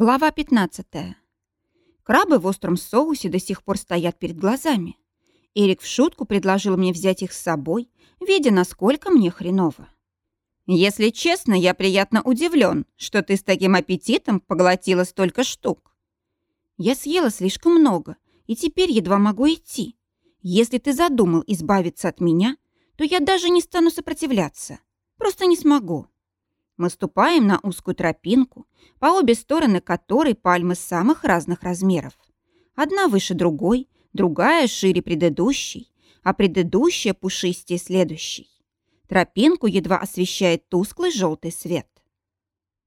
Глава 15. Крабы в остром соусе до сих пор стоят перед глазами. Эрик в шутку предложил мне взять их с собой, видя, насколько мне хреново. «Если честно, я приятно удивлен, что ты с таким аппетитом поглотила столько штук». Я съела слишком много, и теперь едва могу идти. Если ты задумал избавиться от меня, то я даже не стану сопротивляться. Просто не смогу. Мы ступаем на узкую тропинку, по обе стороны которой пальмы самых разных размеров. Одна выше другой, другая шире предыдущей, а предыдущая пушистее следующей. Тропинку едва освещает тусклый желтый свет.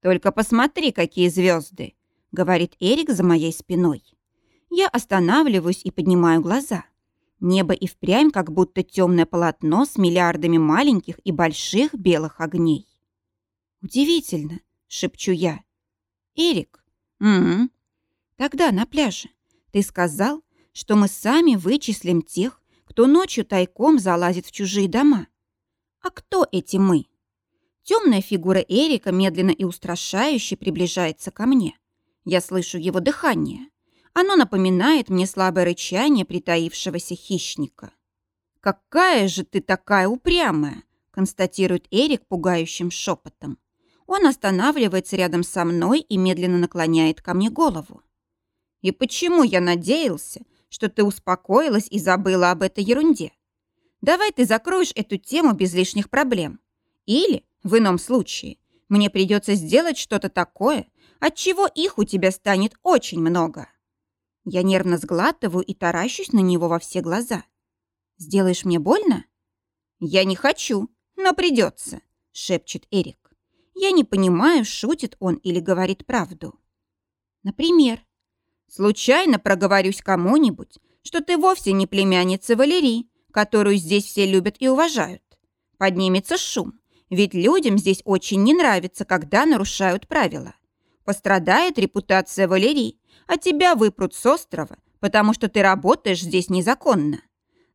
«Только посмотри, какие звезды!» — говорит Эрик за моей спиной. Я останавливаюсь и поднимаю глаза. Небо и впрямь как будто темное полотно с миллиардами маленьких и больших белых огней. «Удивительно», — шепчу я. «Эрик?» «Угу. Тогда на пляже ты сказал, что мы сами вычислим тех, кто ночью тайком залазит в чужие дома. А кто эти мы?» Темная фигура Эрика медленно и устрашающе приближается ко мне. Я слышу его дыхание. Оно напоминает мне слабое рычание притаившегося хищника. «Какая же ты такая упрямая!» констатирует Эрик пугающим шепотом. Он останавливается рядом со мной и медленно наклоняет ко мне голову. «И почему я надеялся, что ты успокоилась и забыла об этой ерунде? Давай ты закроешь эту тему без лишних проблем. Или, в ином случае, мне придется сделать что-то такое, от чего их у тебя станет очень много». Я нервно сглатываю и таращусь на него во все глаза. «Сделаешь мне больно?» «Я не хочу, но придется», — шепчет Эрик. Я не понимаю, шутит он или говорит правду. Например, случайно проговорюсь кому-нибудь, что ты вовсе не племянница Валерии, которую здесь все любят и уважают. Поднимется шум, ведь людям здесь очень не нравится, когда нарушают правила. Пострадает репутация Валерии, а тебя выпрут с острова, потому что ты работаешь здесь незаконно.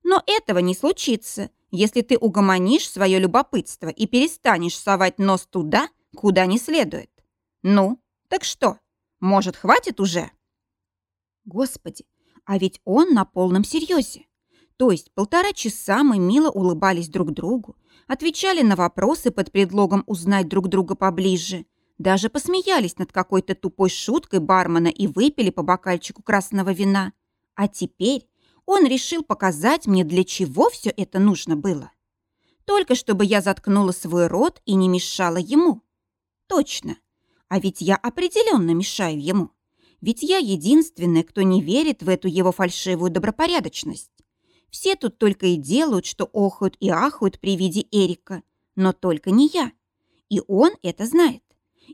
Но этого не случится, если ты угомонишь свое любопытство и перестанешь совать нос туда, куда не следует. Ну, так что, может, хватит уже? Господи, а ведь он на полном серьезе. То есть полтора часа мы мило улыбались друг другу, отвечали на вопросы под предлогом узнать друг друга поближе, даже посмеялись над какой-то тупой шуткой бармена и выпили по бокальчику красного вина. А теперь он решил показать мне, для чего все это нужно было. Только чтобы я заткнула свой рот и не мешала ему. Точно. А ведь я определенно мешаю ему. Ведь я единственная, кто не верит в эту его фальшивую добропорядочность. Все тут только и делают, что охают и ахают при виде Эрика. Но только не я. И он это знает.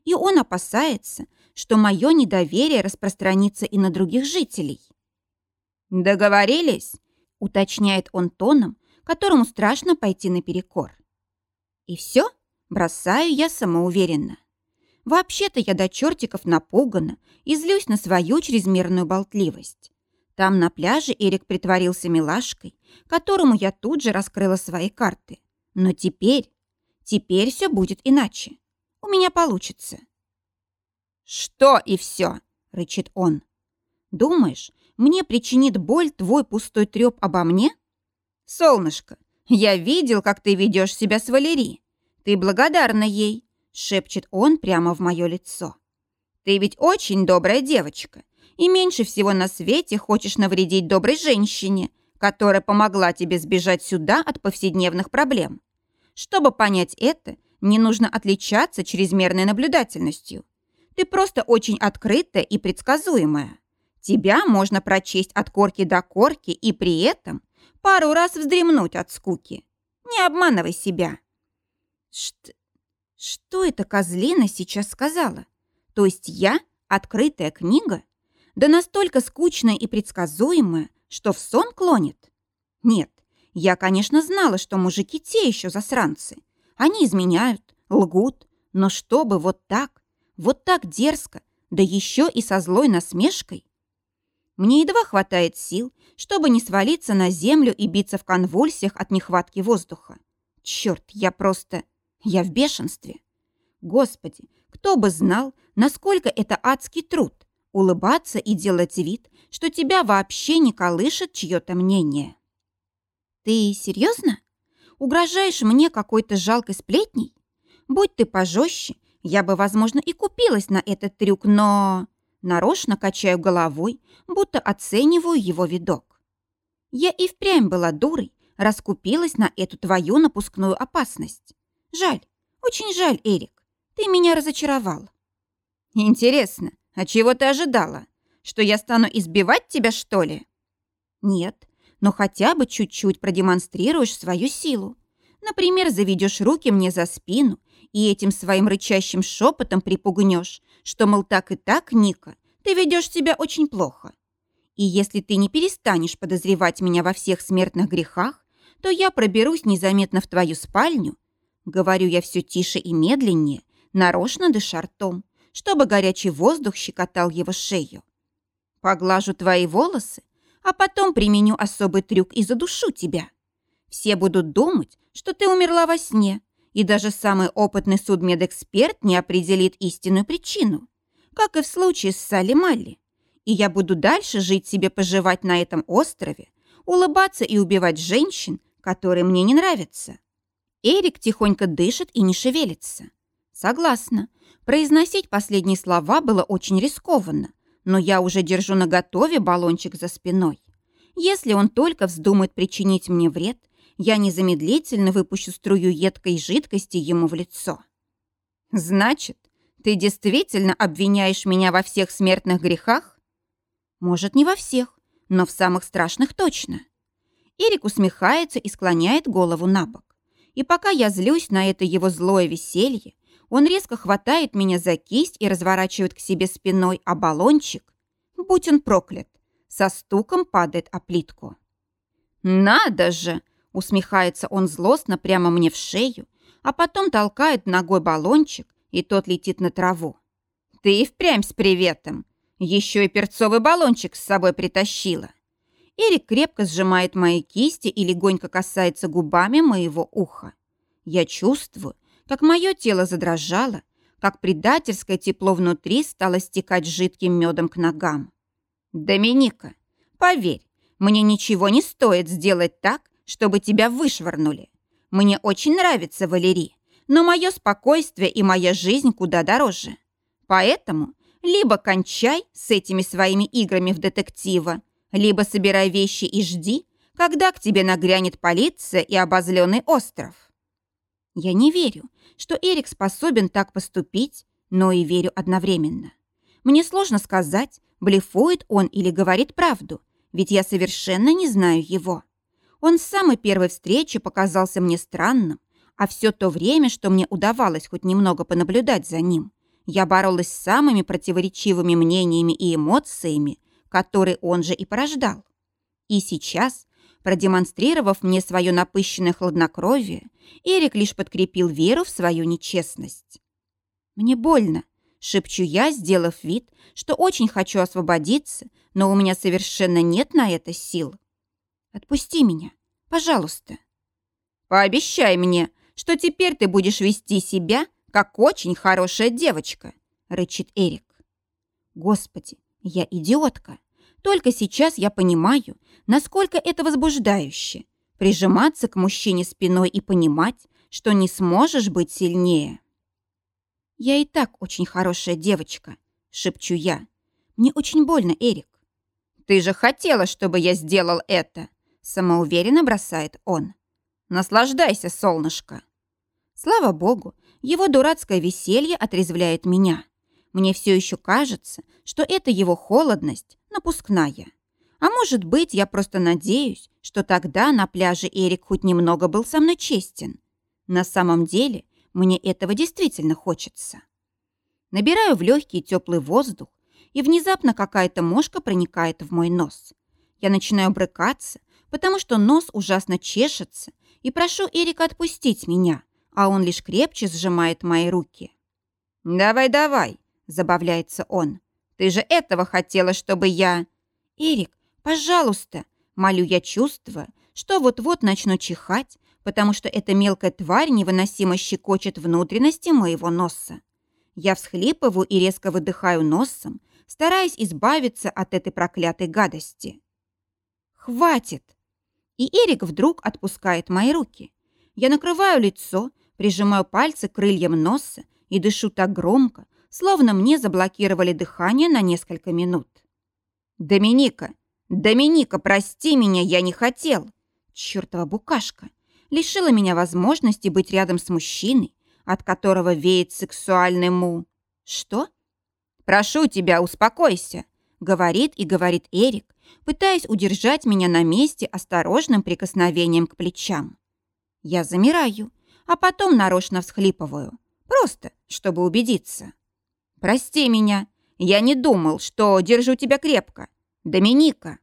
И он опасается, что мое недоверие распространится и на других жителей. «Договорились?» — уточняет он тоном, которому страшно пойти наперекор. И все? Бросаю я самоуверенно. Вообще-то я до чертиков напугана и злюсь на свою чрезмерную болтливость. Там на пляже Эрик притворился милашкой, которому я тут же раскрыла свои карты. Но теперь, теперь все будет иначе. У меня получится. «Что и все?» — рычит он. «Думаешь, мне причинит боль твой пустой треп обо мне? Солнышко, я видел, как ты ведешь себя с Валерией. Ты благодарна ей, шепчет он прямо в мое лицо. Ты ведь очень добрая девочка и меньше всего на свете хочешь навредить доброй женщине, которая помогла тебе сбежать сюда от повседневных проблем. Чтобы понять это, не нужно отличаться чрезмерной наблюдательностью. Ты просто очень открытая и предсказуемая. Тебя можно прочесть от корки до корки и при этом пару раз вздремнуть от скуки. Не обманывай себя. Что, что это козлина сейчас сказала? То есть я открытая книга? Да настолько скучная и предсказуемая, что в сон клонит? Нет, я, конечно, знала, что мужики те еще засранцы. Они изменяют, лгут, но чтобы вот так, вот так дерзко, да еще и со злой насмешкой, мне едва хватает сил, чтобы не свалиться на землю и биться в конвульсиях от нехватки воздуха. Черт, я просто... Я в бешенстве. Господи, Кто бы знал, насколько это адский труд – улыбаться и делать вид, что тебя вообще не колышет чье-то мнение. Ты серьезно? Угрожаешь мне какой-то жалкой сплетней? Будь ты пожестче, я бы, возможно, и купилась на этот трюк, но... Нарочно качаю головой, будто оцениваю его видок. Я и впрямь была дурой, раскупилась на эту твою напускную опасность. Жаль, очень жаль, Эрик. Ты меня разочаровал. Интересно, а чего ты ожидала? Что я стану избивать тебя, что ли? Нет, но хотя бы чуть-чуть продемонстрируешь свою силу. Например, заведешь руки мне за спину и этим своим рычащим шепотом припугнешь, что, мол, так и так, Ника, ты ведешь себя очень плохо. И если ты не перестанешь подозревать меня во всех смертных грехах, то я проберусь незаметно в твою спальню. Говорю я все тише и медленнее, нарочно дыша ртом, чтобы горячий воздух щекотал его шею. Поглажу твои волосы, а потом применю особый трюк и задушу тебя. Все будут думать, что ты умерла во сне, и даже самый опытный судмедэксперт не определит истинную причину, как и в случае с Салли Малли. И я буду дальше жить себе поживать на этом острове, улыбаться и убивать женщин, которые мне не нравятся. Эрик тихонько дышит и не шевелится. Согласна. Произносить последние слова было очень рискованно, но я уже держу наготове баллончик за спиной. Если он только вздумает причинить мне вред, я незамедлительно выпущу струю едкой жидкости ему в лицо. «Значит, ты действительно обвиняешь меня во всех смертных грехах?» «Может, не во всех, но в самых страшных точно». Эрик усмехается и склоняет голову на бок. И пока я злюсь на это его злое веселье, он резко хватает меня за кисть и разворачивает к себе спиной, а баллончик, будь он проклят, со стуком падает о плитку. «Надо же!» Усмехается он злостно прямо мне в шею, а потом толкает ногой баллончик, и тот летит на траву. «Ты и впрямь с приветом! Еще и перцовый баллончик с собой притащила!» Эрик крепко сжимает мои кисти и легонько касается губами моего уха. Я чувствую, как мое тело задрожало, как предательское тепло внутри стало стекать жидким медом к ногам. «Доминика, поверь, мне ничего не стоит сделать так, чтобы тебя вышвырнули. Мне очень нравится Валерий, но мое спокойствие и моя жизнь куда дороже. Поэтому либо кончай с этими своими играми в детектива, либо собирай вещи и жди, когда к тебе нагрянет полиция и обозленный остров. Я не верю, что Эрик способен так поступить, но и верю одновременно. Мне сложно сказать, блефует он или говорит правду, ведь я совершенно не знаю его. Он с самой первой встречи показался мне странным, а все то время, что мне удавалось хоть немного понаблюдать за ним, я боролась с самыми противоречивыми мнениями и эмоциями, которые он же и порождал. И сейчас, продемонстрировав мне свое напыщенное хладнокровие, Эрик лишь подкрепил веру в свою нечестность. «Мне больно», — шепчу я, сделав вид, что очень хочу освободиться, но у меня совершенно нет на это сил. Отпусти меня, пожалуйста. Пообещай мне, что теперь ты будешь вести себя, как очень хорошая девочка, рычит Эрик. Господи, я идиотка. Только сейчас я понимаю, насколько это возбуждающе. Прижиматься к мужчине спиной и понимать, что не сможешь быть сильнее. Я и так очень хорошая девочка, шепчу я. Мне очень больно, Эрик. Ты же хотела, чтобы я сделал это, Самоуверенно бросает он. Наслаждайся, солнышко. Слава богу, его дурацкое веселье отрезвляет меня. Мне все еще кажется, что это его холодность напускная. А может быть, я просто надеюсь, что тогда на пляже Эрик хоть немного был со мной честен. На самом деле, мне этого действительно хочется. Набираю в легкий теплый воздух, и внезапно какая-то мошка проникает в мой нос. Я начинаю брыкаться, потому что нос ужасно чешется, и прошу Эрика отпустить меня, а он лишь крепче сжимает мои руки. «Давай, давай», — забавляется он. «Ты же этого хотела, чтобы я...» «Эрик, пожалуйста», — молю я, чувствуя, что вот-вот начну чихать, потому что эта мелкая тварь невыносимо щекочет внутренности моего носа. Я всхлипываю и резко выдыхаю носом, стараясь избавиться от этой проклятой гадости. «Хватит!» И Эрик вдруг отпускает мои руки. Я накрываю лицо, прижимаю пальцы крыльям носа и дышу так громко, словно мне заблокировали дыхание на несколько минут. «Доминика! Доминика, прости меня, я не хотел!» Чёртова букашка! Лишила меня возможности быть рядом с мужчиной, от которого веет сексуальный му. Что? «Прошу тебя, успокойся», — говорит и говорит Эрик, пытаясь удержать меня на месте осторожным прикосновением к плечам. Я замираю, а потом нарочно всхлипываю, просто чтобы убедиться. «Прости меня, я не думал, что держу тебя крепко. Доминика!»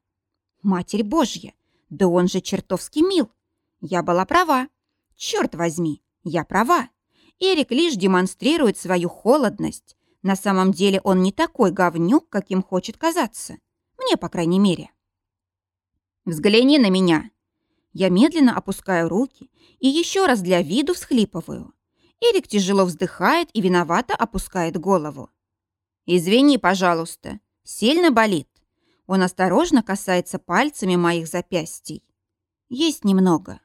«Матерь Божья, да он же чертовски мил!» Я была права. Черт возьми, я права. Эрик лишь демонстрирует свою холодность. На самом деле он не такой говнюк, каким хочет казаться. Мне, по крайней мере. Взгляни на меня. Я медленно опускаю руки и еще раз для виду всхлипываю. Эрик тяжело вздыхает и виновато опускает голову. «Извини, пожалуйста. Сильно болит?» Он осторожно касается пальцами моих запястий. «Есть немного».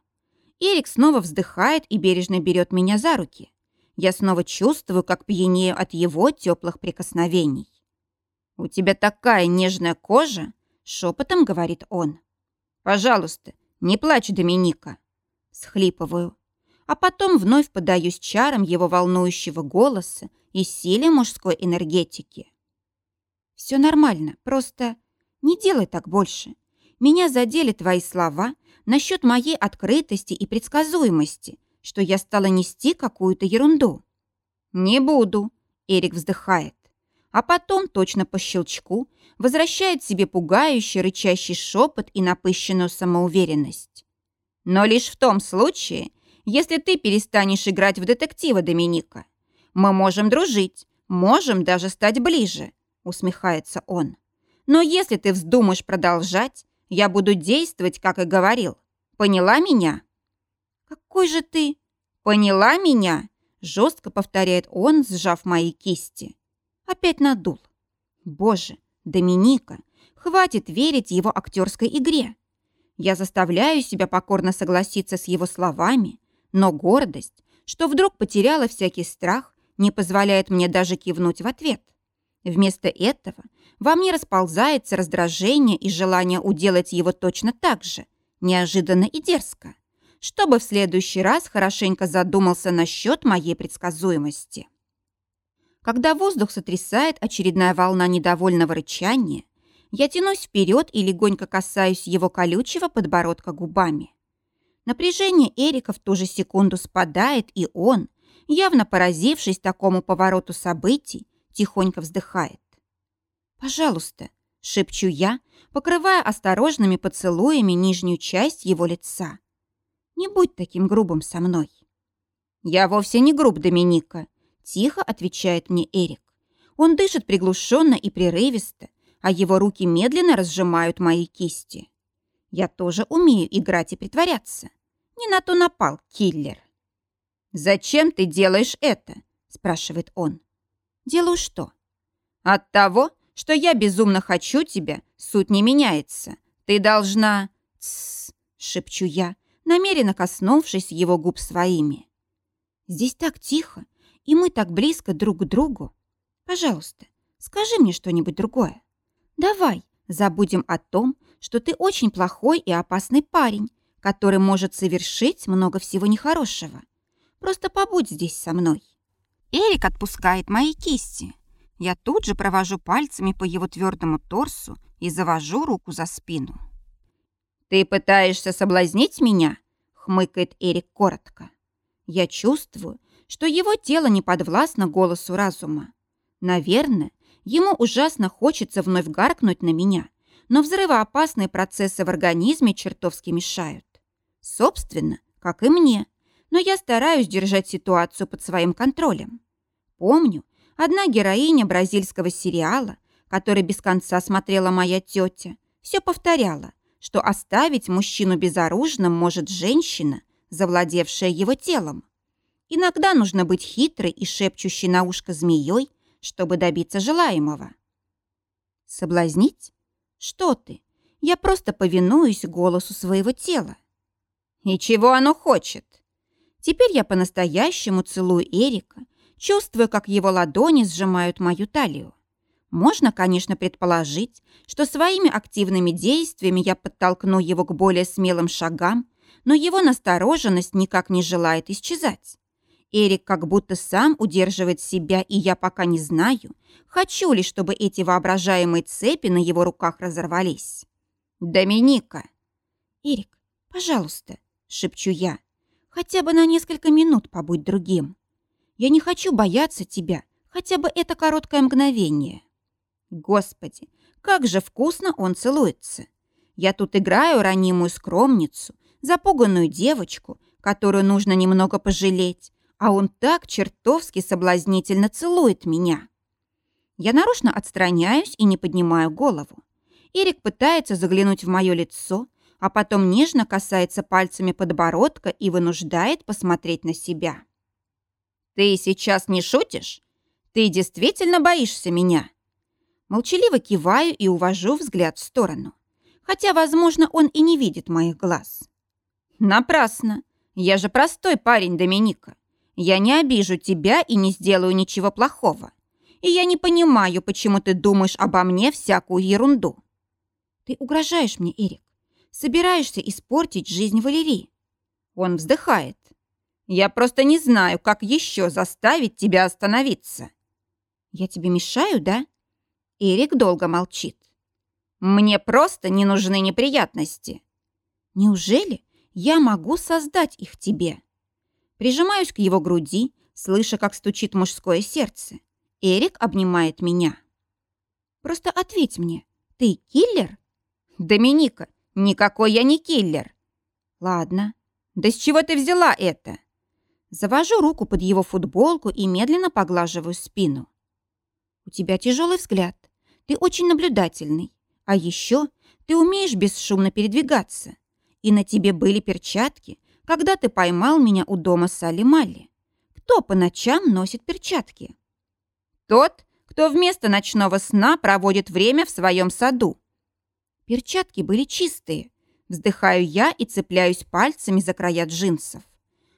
Эрик снова вздыхает и бережно берет меня за руки. Я снова чувствую, как пьянею от его теплых прикосновений. «У тебя такая нежная кожа!» — шепотом говорит он. «Пожалуйста, не плачь, Доминика!» Схлипываю. А потом вновь подаюсь чарам его волнующего голоса и силе мужской энергетики. «Все нормально, просто не делай так больше. Меня задели твои слова, насчет моей открытости и предсказуемости, что я стала нести какую-то ерунду. «Не буду», — Эрик вздыхает. А потом, точно по щелчку, возвращает себе пугающий рычащий шепот и напыщенную самоуверенность. «Но лишь в том случае, если ты перестанешь играть в детектива, Доминика. Мы можем дружить, можем даже стать ближе», — усмехается он. «Но если ты вздумаешь продолжать, я буду действовать, как и говорил. Поняла меня?» «Какой же ты?» «Поняла меня?» Жестко повторяет он, сжав мои кисти. Опять надул. «Боже, Доминика, хватит верить его актерской игре. Я заставляю себя покорно согласиться с его словами, но гордость, что вдруг потеряла всякий страх, не позволяет мне даже кивнуть в ответ. Вместо этого во мне расползается раздражение и желание уделать его точно так же, неожиданно и дерзко, чтобы в следующий раз хорошенько задумался насчет моей предсказуемости. Когда воздух сотрясает очередная волна недовольного рычания, я тянусь вперед и легонько касаюсь его колючего подбородка губами. Напряжение Эрика в ту же секунду спадает, и он, явно поразившись такому повороту событий, тихонько вздыхает. «Пожалуйста», — шепчу я, покрывая осторожными поцелуями нижнюю часть его лица. «Не будь таким грубым со мной». «Я вовсе не груб, Доминика», — тихо отвечает мне Эрик. Он дышит приглушенно и прерывисто, а его руки медленно разжимают мои кисти. Я тоже умею играть и притворяться. Не на то напал, киллер. «Зачем ты делаешь это?» – спрашивает он. «Делаю что?» «От того, что я безумно хочу тебя, суть не меняется. Ты должна...» «Тссс», — шепчу я, намеренно коснувшись его губ своими. «Здесь так тихо, и мы так близко друг к другу. Пожалуйста, скажи мне что-нибудь другое. Давай забудем о том, что ты очень плохой и опасный парень, который может совершить много всего нехорошего. Просто побудь здесь со мной». Эрик отпускает мои кисти. Я тут же провожу пальцами по его твердому торсу и завожу руку за спину. «Ты пытаешься соблазнить меня?» — хмыкает Эрик коротко. Я чувствую, что его тело не подвластно голосу разума. Наверное, ему ужасно хочется вновь гаркнуть на меня, но взрывоопасные процессы в организме чертовски мешают. Собственно, как и мне, но я стараюсь держать ситуацию под своим контролем. Помню, Одна героиня бразильского сериала, который без конца смотрела моя тетя, все повторяла, что оставить мужчину безоружным может женщина, завладевшая его телом. Иногда нужно быть хитрой и шепчущей на ушко змеей, чтобы добиться желаемого. Соблазнить? Что ты? Я просто повинуюсь голосу своего тела. И чего оно хочет? Теперь я по-настоящему целую Эрика, чувствуя, как его ладони сжимают мою талию. Можно, конечно, предположить, что своими активными действиями я подтолкну его к более смелым шагам, но его настороженность никак не желает исчезать. Эрик как будто сам удерживает себя, и я пока не знаю, хочу ли, чтобы эти воображаемые цепи на его руках разорвались. «Доминика!» «Эрик, пожалуйста», — шепчу я, — «хотя бы на несколько минут побудь другим. Я не хочу бояться тебя, хотя бы это короткое мгновение». Господи, как же вкусно он целуется! Я тут играю ранимую скромницу, запуганную девочку, которую нужно немного пожалеть, а он так чертовски соблазнительно целует меня. Я нарочно отстраняюсь и не поднимаю голову. Эрик пытается заглянуть в мое лицо, а потом нежно касается пальцами подбородка и вынуждает посмотреть на себя. «Ты сейчас не шутишь? Ты действительно боишься меня?» Молчаливо киваю и увожу взгляд в сторону. Хотя, возможно, он и не видит моих глаз. «Напрасно. Я же простой парень, Доминика. Я не обижу тебя и не сделаю ничего плохого. И я не понимаю, почему ты думаешь обо мне всякую ерунду. Ты угрожаешь мне, Эрик. Собираешься испортить жизнь Валерии. Он вздыхает. Я просто не знаю, как еще заставить тебя остановиться. Я тебе мешаю, да? Эрик долго молчит. Мне просто не нужны неприятности. Неужели я могу создать их тебе? Прижимаюсь к его груди, слыша, как стучит мужское сердце. Эрик обнимает меня. «Просто ответь мне, ты киллер?» «Доминика, никакой я не киллер!» «Ладно. Да с чего ты взяла это?» Завожу руку под его футболку и медленно поглаживаю спину. «У тебя тяжелый взгляд. Ты очень наблюдательный. А еще ты умеешь бесшумно передвигаться. И на тебе были перчатки, когда ты поймал меня у дома Салли Малли. Кто по ночам носит перчатки? Тот, кто вместо ночного сна проводит время в своем саду. Перчатки были чистые. Вздыхаю я и цепляюсь пальцами за края джинсов.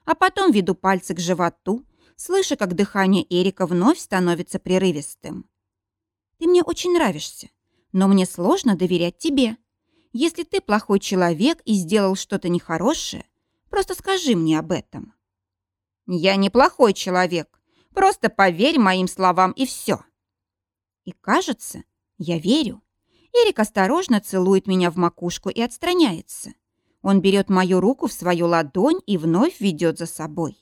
А потом веду пальцы к животу, слыша, как дыхание Эрика вновь становится прерывистым. «Ты мне очень нравишься, но мне сложно доверять тебе. Если ты плохой человек и сделал что-то нехорошее, Просто скажи мне об этом». «Я неплохой человек. Просто поверь моим словам и все». И кажется, я верю. Эрик осторожно целует меня в макушку и отстраняется. Он берет мою руку в свою ладонь и вновь ведет за собой.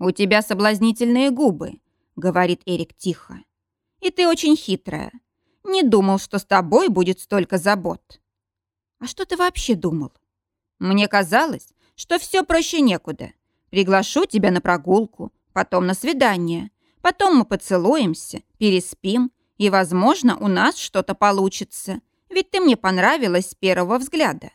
«У тебя соблазнительные губы», — говорит Эрик тихо. «И ты очень хитрая. Не думал, что с тобой будет столько забот». «А что ты вообще думал?» «Мне казалось, что все проще некуда. Приглашу тебя на прогулку, потом на свидание. Потом мы поцелуемся, переспим, и, возможно, у нас что-то получится. Ведь ты мне понравилась с первого взгляда.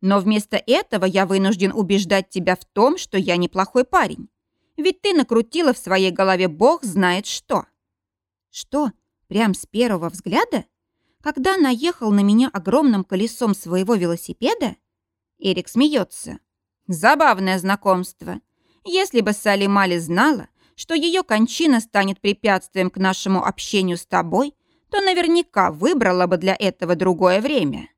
Но вместо этого я вынужден убеждать тебя в том, что я неплохой парень. Ведь ты накрутила в своей голове бог знает что. Что? Прям с первого взгляда? Когда наехал на меня огромным колесом своего велосипеда? Эрик смеется. Забавное знакомство. Если бы Салли Мали знала, что ее кончина станет препятствием к нашему общению с тобой, то наверняка выбрала бы для этого другое время.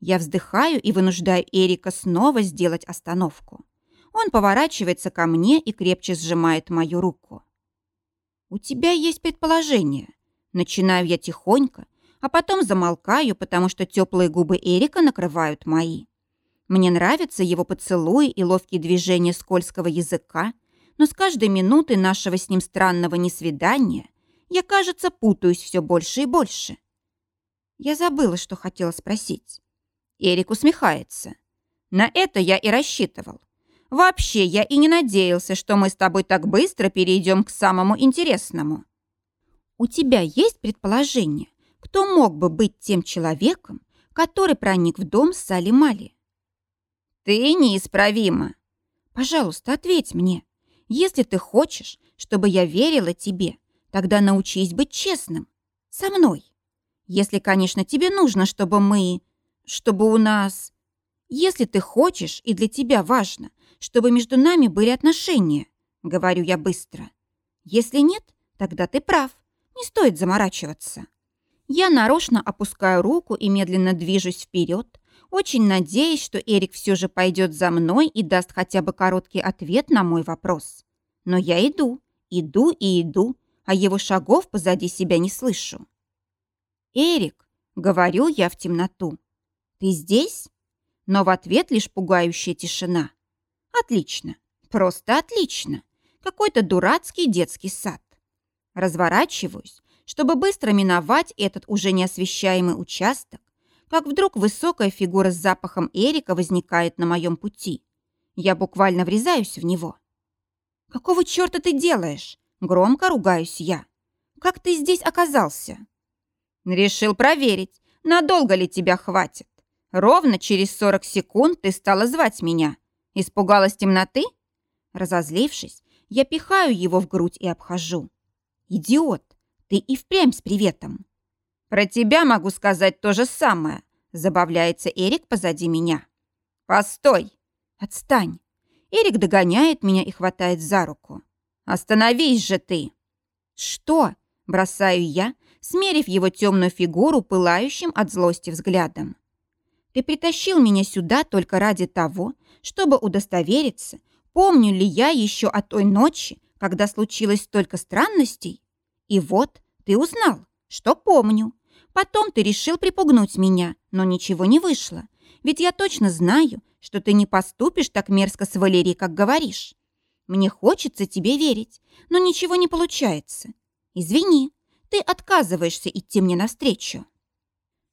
Я вздыхаю и вынуждаю Эрика снова сделать остановку. Он поворачивается ко мне и крепче сжимает мою руку. «У тебя есть предположение?» Начинаю я тихонько, а потом замолкаю, потому что теплые губы Эрика накрывают мои. Мне нравятся его поцелуи и ловкие движения скользкого языка, но с каждой минутой нашего с ним странного несвидания я, кажется, путаюсь все больше и больше. Я забыла, что хотела спросить. Эрик усмехается. На это я и рассчитывал. Вообще, я и не надеялся, что мы с тобой так быстро перейдем к самому интересному. У тебя есть предположение, кто мог бы быть тем человеком, который проник в дом Сали Мали? «Ты неисправима». «Пожалуйста, ответь мне. Если ты хочешь, чтобы я верила тебе, тогда научись быть честным. Со мной. Если, конечно, тебе нужно, чтобы мы... Чтобы у нас... Если ты хочешь, и для тебя важно, чтобы между нами были отношения, говорю я быстро. Если нет, тогда ты прав. Не стоит заморачиваться. Я нарочно опускаю руку и медленно движусь вперед, очень надеясь, что Эрик все же пойдет за мной и даст хотя бы короткий ответ на мой вопрос. Но я иду, иду и иду, а его шагов позади себя не слышу. «Эрик», — говорю я в темноту, — «ты здесь?» Но в ответ лишь пугающая тишина. «Отлично, просто отлично. Какой-то дурацкий детский сад». Разворачиваюсь, чтобы быстро миновать этот уже неосвещаемый участок, как вдруг высокая фигура с запахом Эрика возникает на моем пути. Я буквально врезаюсь в него. «Какого черта ты делаешь?» Громко ругаюсь я. «Как ты здесь оказался?» «Решил проверить, надолго ли тебя хватит. Ровно через 40 секунд ты стала звать меня. Испугалась темноты?» Разозлившись, я пихаю его в грудь и обхожу. «Идиот! Ты и впрямь с приветом!» «Про тебя могу сказать то же самое», — забавляется Эрик позади меня. «Постой!» «Отстань!» Эрик догоняет меня и хватает за руку. «Остановись же ты!» «Что?» – бросаю я, смерив его темную фигуру пылающим от злости взглядом. «Ты притащил меня сюда только ради того, чтобы удостовериться, помню ли я еще о той ночи, когда случилось столько странностей? И вот ты узнал, что помню. Потом ты решил припугнуть меня, но ничего не вышло. Ведь я точно знаю, что ты не поступишь так мерзко с Валерией, как говоришь. Мне хочется тебе верить, но ничего не получается. Извини, ты отказываешься идти мне навстречу.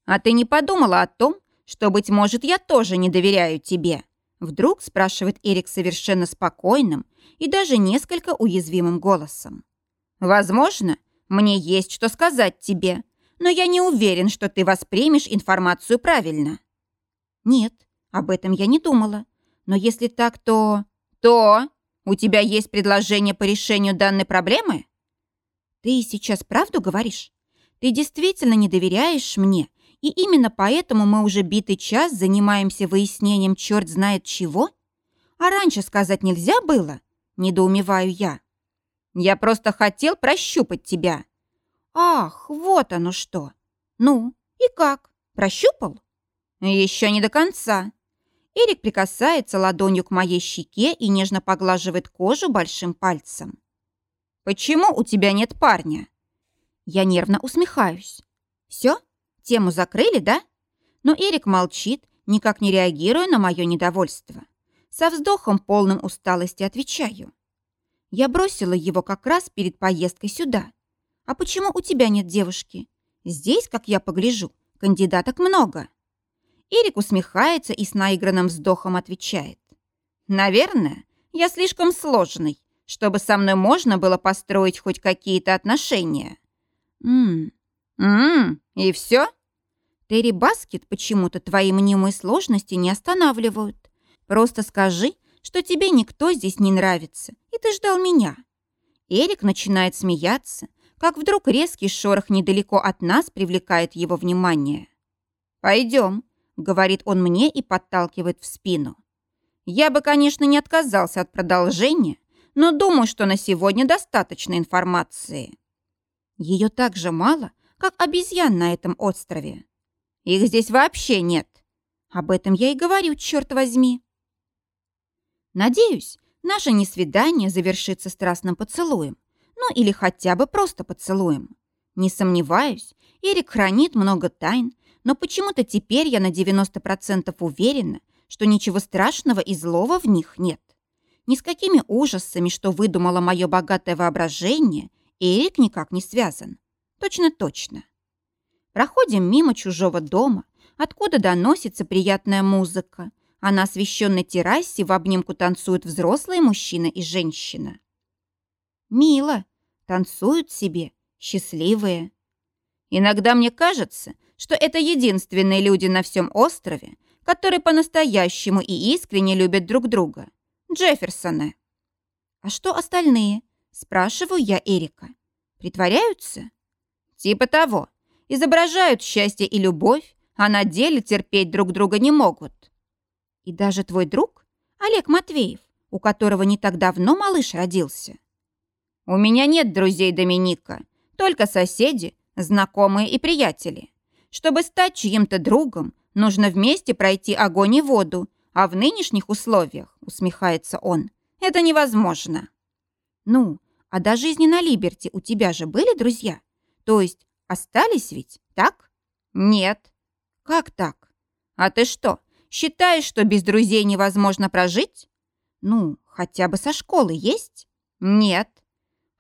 А ты не подумала о том, что, быть может, я тоже не доверяю тебе?» Вдруг спрашивает Эрик совершенно спокойным и даже несколько уязвимым голосом. «Возможно, мне есть что сказать тебе, но я не уверен, что ты воспримешь информацию правильно». «Нет, об этом я не думала. Но если так, то...» «То? У тебя есть предложение по решению данной проблемы?» «Ты сейчас правду говоришь? Ты действительно не доверяешь мне, и именно поэтому мы уже битый час занимаемся выяснением черт знает чего? А раньше сказать нельзя было?» Недоумеваю я. «Я просто хотел прощупать тебя». «Ах, вот оно что! Ну, и как? Прощупал?» «Еще не до конца. Эрик прикасается ладонью к моей щеке и нежно поглаживает кожу большим пальцем. «Почему у тебя нет парня?» Я нервно усмехаюсь. «Все? Тему закрыли, да?» Но Эрик молчит, никак не реагируя на мое недовольство. Со вздохом, полным усталости, отвечаю. Я бросила его как раз перед поездкой сюда. А почему у тебя нет девушки? Здесь, как я погляжу, кандидаток много. Эрик усмехается и с наигранным вздохом отвечает. «Наверное, я слишком сложный, чтобы со мной можно было построить хоть какие-то отношения». «Ммм, ммм, и все?» Терри Баскет почему-то твои мнимые сложности не останавливают. Просто скажи, что тебе никто здесь не нравится, и ты ждал меня». Эрик начинает смеяться, как вдруг резкий шорох недалеко от нас привлекает его внимание. «Пойдем, говорит он мне и подталкивает в спину. Я бы, конечно, не отказался от продолжения, но думаю, что на сегодня достаточно информации. Ее так же мало, как обезьян на этом острове. Их здесь вообще нет. Об этом я и говорю, черт возьми. Надеюсь, наше несвидание завершится страстным поцелуем. Ну или хотя бы просто поцелуем. Не сомневаюсь, Эрик хранит много тайн, но почему-то теперь я на 90% уверена, что ничего страшного и злого в них нет. Ни с какими ужасами, что выдумало мое богатое воображение, Эрик никак не связан. Точно-точно. Проходим мимо чужого дома, откуда доносится приятная музыка, а на освещенной террасе в обнимку танцуют взрослые мужчина и женщина. Мило, танцуют себе, счастливые. Иногда мне кажется, что это единственные люди на всем острове, которые по-настоящему и искренне любят друг друга. Джефферсоны. «А что остальные?» – спрашиваю я Эрика. «Притворяются?» «Типа того. Изображают счастье и любовь, а на деле терпеть друг друга не могут». «И даже твой друг, Олег Матвеев, у которого не так давно малыш родился?» «У меня нет друзей Доминика, только соседи, знакомые и приятели. Чтобы стать чьим-то другом, нужно вместе пройти огонь и воду, а в нынешних условиях, усмехается он, это невозможно. Ну, а до жизни на Либерти у тебя же были друзья? То есть остались ведь, так? Нет. Как так? А ты что, считаешь, что без друзей невозможно прожить? Ну, хотя бы со школы есть? Нет.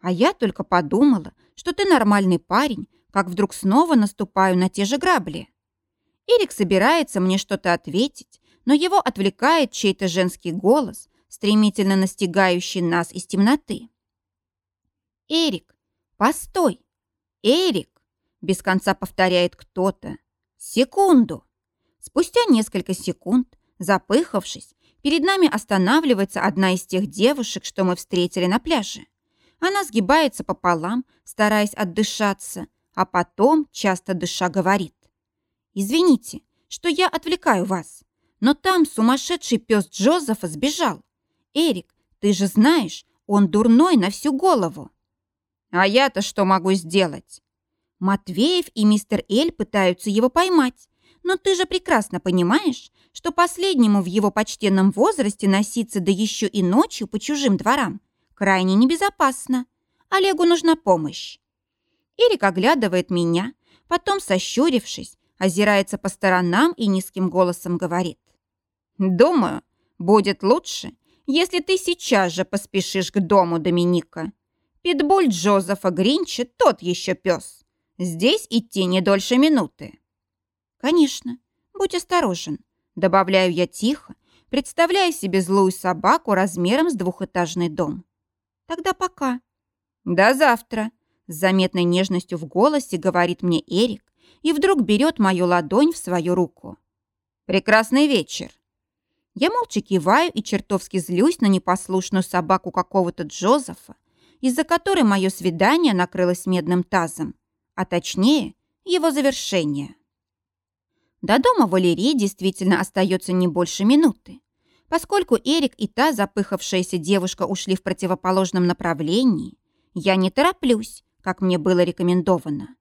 А я только подумала, что ты нормальный парень, как вдруг снова наступаю на те же грабли. Эрик собирается мне что-то ответить, но его отвлекает чей-то женский голос, стремительно настигающий нас из темноты. «Эрик, постой! Эрик!» Без конца повторяет кто-то. «Секунду!» Спустя несколько секунд, запыхавшись, перед нами останавливается одна из тех девушек, что мы встретили на пляже. Она сгибается пополам, стараясь отдышаться, а потом, часто дыша, говорит. «Извините, что я отвлекаю вас, но там сумасшедший пес Джозефа сбежал. Эрик, ты же знаешь, он дурной на всю голову». «А я-то что могу сделать?» Матвеев и мистер Эль пытаются его поймать, но ты же прекрасно понимаешь, что последнему в его почтенном возрасте носиться да еще и ночью по чужим дворам крайне небезопасно. Олегу нужна помощь. Эрик оглядывает меня, потом, сощурившись, озирается по сторонам и низким голосом говорит. «Думаю, будет лучше, если ты сейчас же поспешишь к дому Доминика. Питбуль Джозефа Гринча тот еще пес. Здесь идти не дольше минуты». «Конечно, будь осторожен», — добавляю я тихо, представляя себе злую собаку размером с двухэтажный дом. «Тогда пока». «До завтра», с заметной нежностью в голосе говорит мне Эрик и вдруг берет мою ладонь в свою руку. «Прекрасный вечер!» Я молча киваю и чертовски злюсь на непослушную собаку какого-то Джозефа, из-за которой мое свидание накрылось медным тазом, а точнее, его завершение. До дома Валерии действительно остается не больше минуты. Поскольку Эрик и та запыхавшаяся девушка ушли в противоположном направлении, я не тороплюсь, как мне было рекомендовано.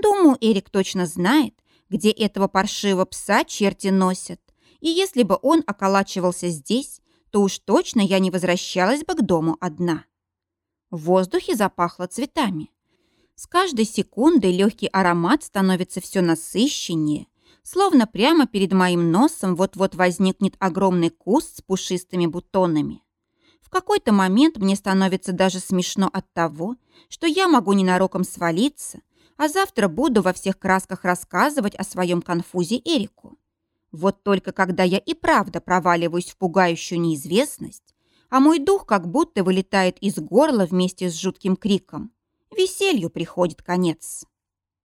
Думаю, Эрик точно знает, где этого паршивого пса черти носят. И если бы он околачивался здесь, то уж точно я не возвращалась бы к дому одна. В воздухе запахло цветами. С каждой секундой легкий аромат становится все насыщеннее, словно прямо перед моим носом вот-вот возникнет огромный куст с пушистыми бутонами. В какой-то момент мне становится даже смешно от того, что я могу ненароком свалиться, а завтра буду во всех красках рассказывать о своем конфузе Эрику. Вот только когда я и правда проваливаюсь в пугающую неизвестность, а мой дух как будто вылетает из горла вместе с жутким криком, веселью приходит конец.